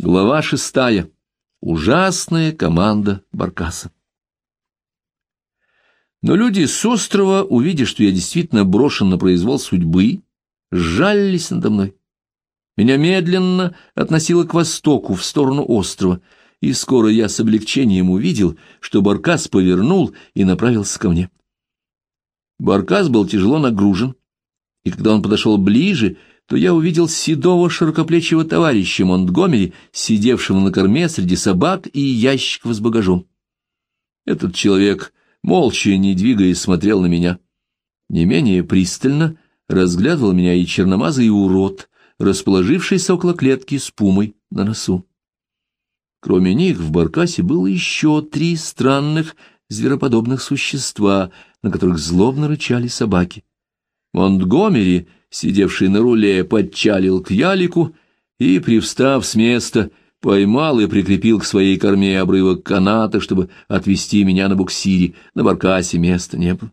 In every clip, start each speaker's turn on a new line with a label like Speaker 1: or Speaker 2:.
Speaker 1: Глава шестая. Ужасная команда Баркаса. Но люди с острова, увидев, что я действительно брошен на произвол судьбы, сжалились надо мной. Меня медленно относило к востоку, в сторону острова, и скоро я с облегчением увидел, что Баркас повернул и направился ко мне. Баркас был тяжело нагружен, и когда он подошел ближе, то я увидел седого широкоплечего товарища Монтгомери, сидевшего на корме среди собак и ящиков с багажом. Этот человек, молча, не двигаясь, смотрел на меня. Не менее пристально разглядывал меня и черномазый урод, расположившийся около клетки с пумой на носу. Кроме них в баркасе было еще три странных звероподобных существа, на которых злобно рычали собаки. Монтгомери — сидевший на руле, подчалил к ялику и, привстав с места, поймал и прикрепил к своей корме обрывок каната, чтобы отвезти меня на буксире. На баркасе места не было.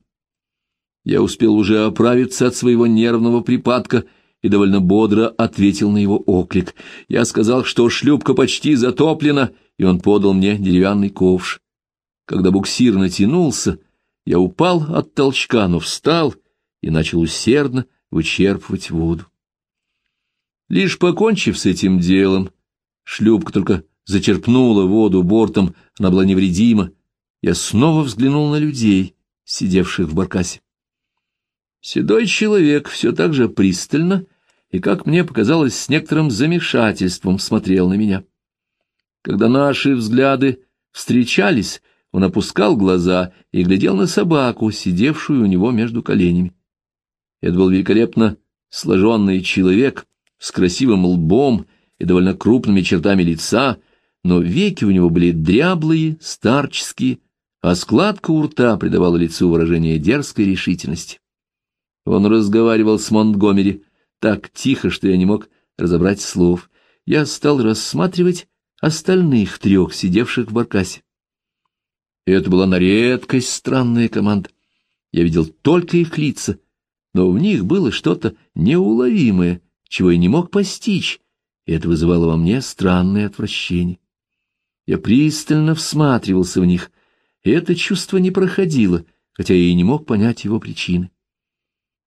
Speaker 1: Я успел уже оправиться от своего нервного припадка и довольно бодро ответил на его оклик. Я сказал, что шлюпка почти затоплена, и он подал мне деревянный ковш. Когда буксир натянулся, я упал от толчка, но встал и начал усердно вычерпывать воду. Лишь покончив с этим делом, шлюпка только зачерпнула воду бортом, она была невредима, я снова взглянул на людей, сидевших в баркасе. Седой человек все так же пристально и, как мне показалось, с некоторым замешательством смотрел на меня. Когда наши взгляды встречались, он опускал глаза и глядел на собаку, сидевшую у него между коленями. Это был великолепно сложенный человек с красивым лбом и довольно крупными чертами лица, но веки у него были дряблые, старческие, а складка у рта придавала лицу выражение дерзкой решительности. Он разговаривал с Монтгомери так тихо, что я не мог разобрать слов. Я стал рассматривать остальных трех, сидевших в баркасе. И это была на редкость странная команда. Я видел только их лица — но в них было что-то неуловимое, чего я не мог постичь, и это вызывало во мне странное отвращение. Я пристально всматривался в них, и это чувство не проходило, хотя я и не мог понять его причины.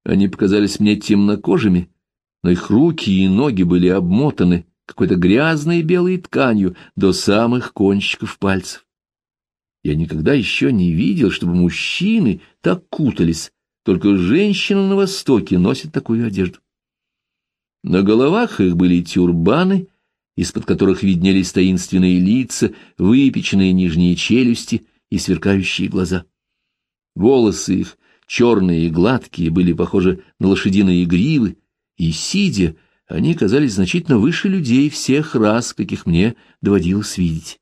Speaker 1: Они показались мне темнокожими, но их руки и ноги были обмотаны какой-то грязной белой тканью до самых кончиков пальцев. Я никогда еще не видел, чтобы мужчины так кутались, только женщины на Востоке носят такую одежду. На головах их были тюрбаны, из-под которых виднелись таинственные лица, выпеченные нижние челюсти и сверкающие глаза. Волосы их, черные и гладкие, были похожи на лошадиные гривы, и, сидя, они казались значительно выше людей всех рас, каких мне доводилось видеть.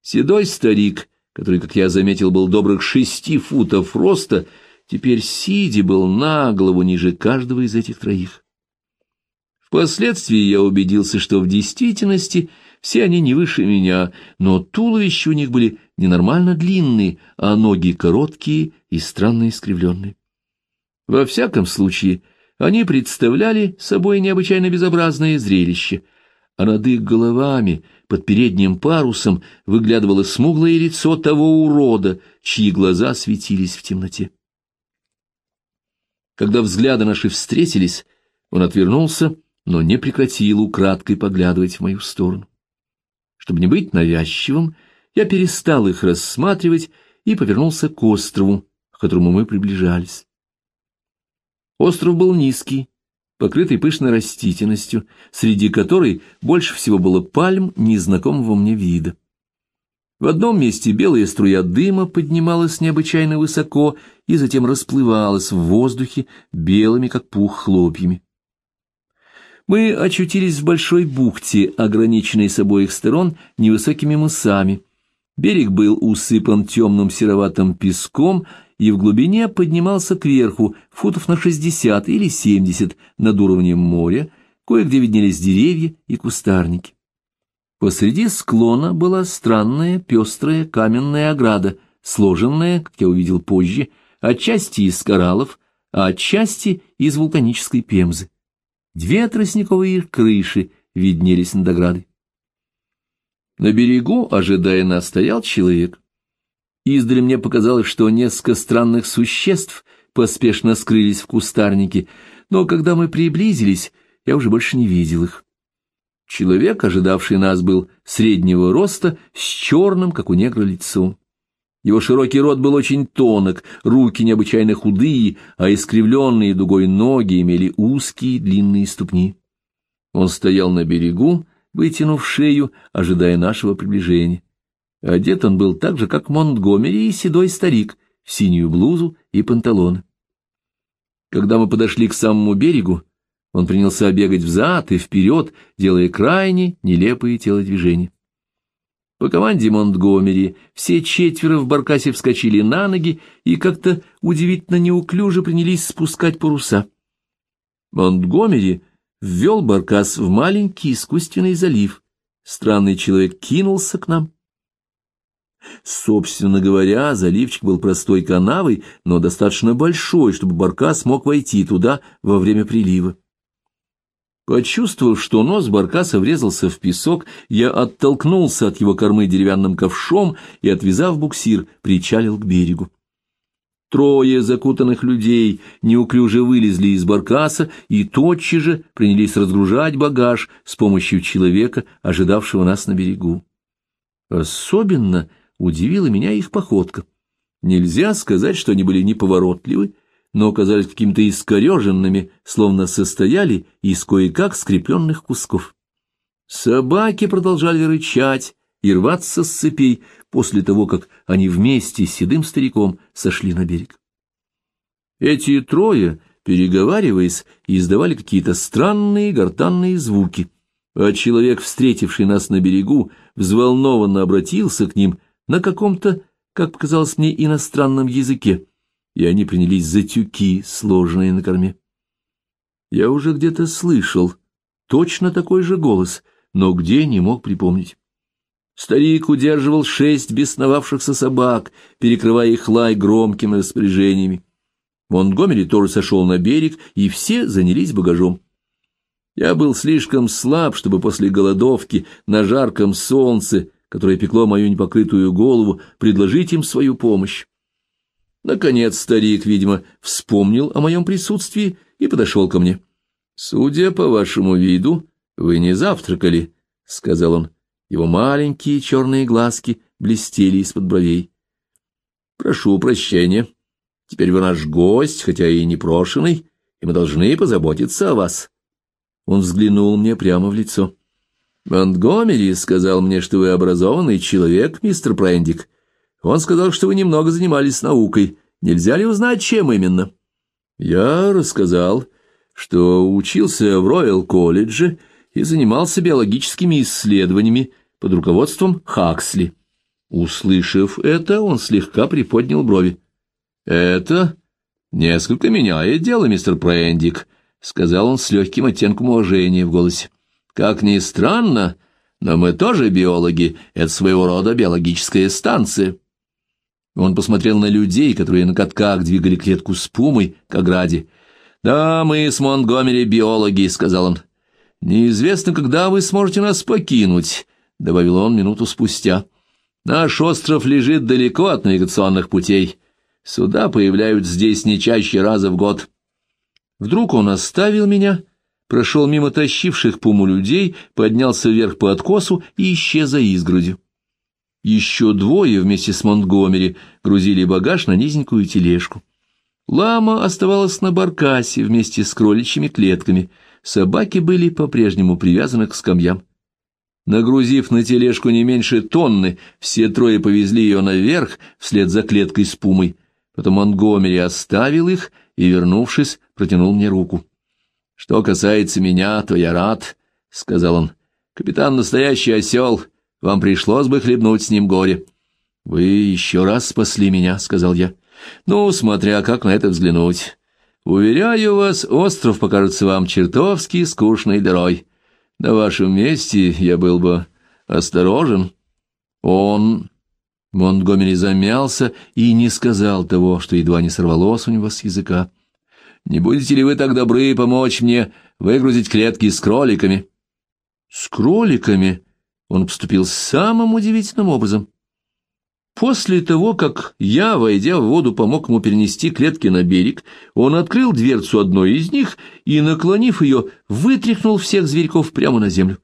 Speaker 1: Седой старик, который, как я заметил, был добрых шести футов роста, — теперь Сиди был на голову ниже каждого из этих троих. Впоследствии я убедился, что в действительности все они не выше меня, но туловища у них были ненормально длинные, а ноги короткие и странно искривленные. Во всяком случае, они представляли собой необычайно безобразное зрелище, а над их головами, под передним парусом, выглядывало смуглое лицо того урода, чьи глаза светились в темноте. Когда взгляды наши встретились, он отвернулся, но не прекратил украдкой поглядывать в мою сторону. Чтобы не быть навязчивым, я перестал их рассматривать и повернулся к острову, к которому мы приближались. Остров был низкий, покрытый пышной растительностью, среди которой больше всего было пальм незнакомого мне вида. В одном месте белая струя дыма поднималась необычайно высоко и затем расплывалась в воздухе белыми, как пух, хлопьями. Мы очутились в большой бухте, ограниченной с обоих сторон невысокими мысами. Берег был усыпан темным сероватым песком и в глубине поднимался кверху футов на шестьдесят или семьдесят над уровнем моря, кое-где виднелись деревья и кустарники. Посреди склона была странная пестрая каменная ограда, сложенная, как я увидел позже, отчасти из кораллов, а отчасти из вулканической пемзы. Две тростниковые крыши виднелись над оградой. На берегу, ожидая нас, стоял человек. Издали мне показалось, что несколько странных существ поспешно скрылись в кустарнике, но когда мы приблизились, я уже больше не видел их. Человек, ожидавший нас, был среднего роста, с черным, как у негра, лицом. Его широкий рот был очень тонок, руки необычайно худые, а искривленные дугой ноги имели узкие длинные ступни. Он стоял на берегу, вытянув шею, ожидая нашего приближения. Одет он был так же, как Монтгомери и седой старик, в синюю блузу и панталоны. Когда мы подошли к самому берегу, он принялся бегать взад и вперед, делая крайне нелепые телодвижения. По команде Монтгомери все четверо в баркасе вскочили на ноги и как-то удивительно неуклюже принялись спускать паруса. Монтгомери ввел баркас в маленький искусственный залив. Странный человек кинулся к нам. Собственно говоря, заливчик был простой канавой, но достаточно большой, чтобы баркас мог войти туда во время прилива. Почувствовав, что нос баркаса врезался в песок, я оттолкнулся от его кормы деревянным ковшом и, отвязав буксир, причалил к берегу. Трое закутанных людей неуклюже вылезли из баркаса и тотчас же принялись разгружать багаж с помощью человека, ожидавшего нас на берегу. Особенно удивила меня их походка. Нельзя сказать, что они были неповоротливы, но оказались какими-то искореженными, словно состояли из кое-как скрепленных кусков. Собаки продолжали рычать и рваться с цепей после того, как они вместе с седым стариком сошли на берег. Эти трое, переговариваясь, издавали какие-то странные гортанные звуки, а человек, встретивший нас на берегу, взволнованно обратился к ним на каком-то, как показалось мне, иностранном языке, и они принялись за тюки, сложенные на корме. Я уже где-то слышал точно такой же голос, но где не мог припомнить. Старик удерживал шесть бесновавшихся собак, перекрывая их лай громкими распоряжениями. Монтгомери тоже сошел на берег, и все занялись багажом. Я был слишком слаб, чтобы после голодовки на жарком солнце, которое пекло мою непокрытую голову, предложить им свою помощь. Наконец старик, видимо, вспомнил о моем присутствии и подошел ко мне. — Судя по вашему виду, вы не завтракали, — сказал он. Его маленькие черные глазки блестели из-под бровей. — Прошу прощения. Теперь вы наш гость, хотя и непрошенный, и мы должны позаботиться о вас. Он взглянул мне прямо в лицо. — Монтгомери сказал мне, что вы образованный человек, мистер Прендик. Он сказал, что вы немного занимались наукой. Нельзя ли узнать, чем именно? Я рассказал, что учился в Роyal-колледже и занимался биологическими исследованиями под руководством Хаксли. Услышав это, он слегка приподнял брови. «Это несколько меняет дело, мистер Прендик», — сказал он с легким оттенком уважения в голосе. «Как ни странно, но мы тоже биологи, это своего рода биологическая станция». Он посмотрел на людей, которые на катках двигали клетку с пумой к ограде. «Да, мы с Монтгомери биологи», — сказал он. «Неизвестно, когда вы сможете нас покинуть», — добавил он минуту спустя. «Наш остров лежит далеко от навигационных путей. Суда появляются здесь не чаще раза в год». Вдруг он оставил меня, прошел мимо тащивших пуму людей, поднялся вверх по откосу и исчез за изгородью. Еще двое вместе с Монтгомери грузили багаж на низенькую тележку. Лама оставалась на баркасе вместе с кроличьими клетками. Собаки были по-прежнему привязаны к скамьям. Нагрузив на тележку не меньше тонны, все трое повезли ее наверх вслед за клеткой с пумой. Потом Монтгомери оставил их и, вернувшись, протянул мне руку. — Что касается меня, то я рад, — сказал он. — Капитан настоящий осел — вам пришлось бы хлебнуть с ним горе. — Вы еще раз спасли меня, — сказал я. — Ну, смотря как на это взглянуть. Уверяю вас, остров покажется вам чертовски скучной дырой. На вашем месте я был бы осторожен. Он... Монтгомери замялся и не сказал того, что едва не сорвалось у него с языка. «Не будете ли вы так добры помочь мне выгрузить клетки с кроликами?» «С кроликами?» Он поступил самым удивительным образом. После того, как я, войдя в воду, помог ему перенести клетки на берег, он открыл дверцу одной из них и, наклонив ее, вытряхнул всех зверьков прямо на землю.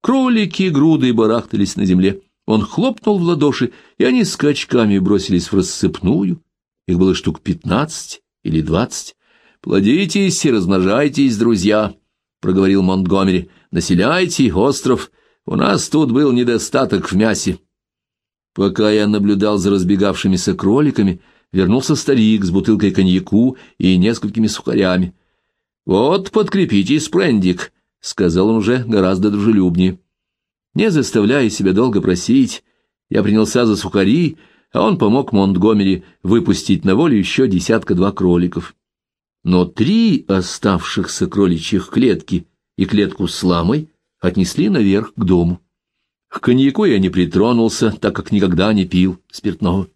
Speaker 1: Кролики груды барахтались на земле. Он хлопнул в ладоши, и они скачками бросились в рассыпную. Их было штук пятнадцать или двадцать. «Плодитесь и размножайтесь, друзья», — проговорил Монтгомери. «Населяйте остров. У нас тут был недостаток в мясе». Пока я наблюдал за разбегавшимися кроликами, вернулся старик с бутылкой коньяку и несколькими сухарями. «Вот, подкрепитесь, Прендик», — сказал он уже гораздо дружелюбнее. Не заставляя себя долго просить, я принялся за сухари, а он помог Монтгомери выпустить на волю еще десятка-два кроликов. Но три оставшихся кроличьих клетки и клетку с ламой отнесли наверх к дому. К коньяку я не притронулся, так как никогда не пил спиртного.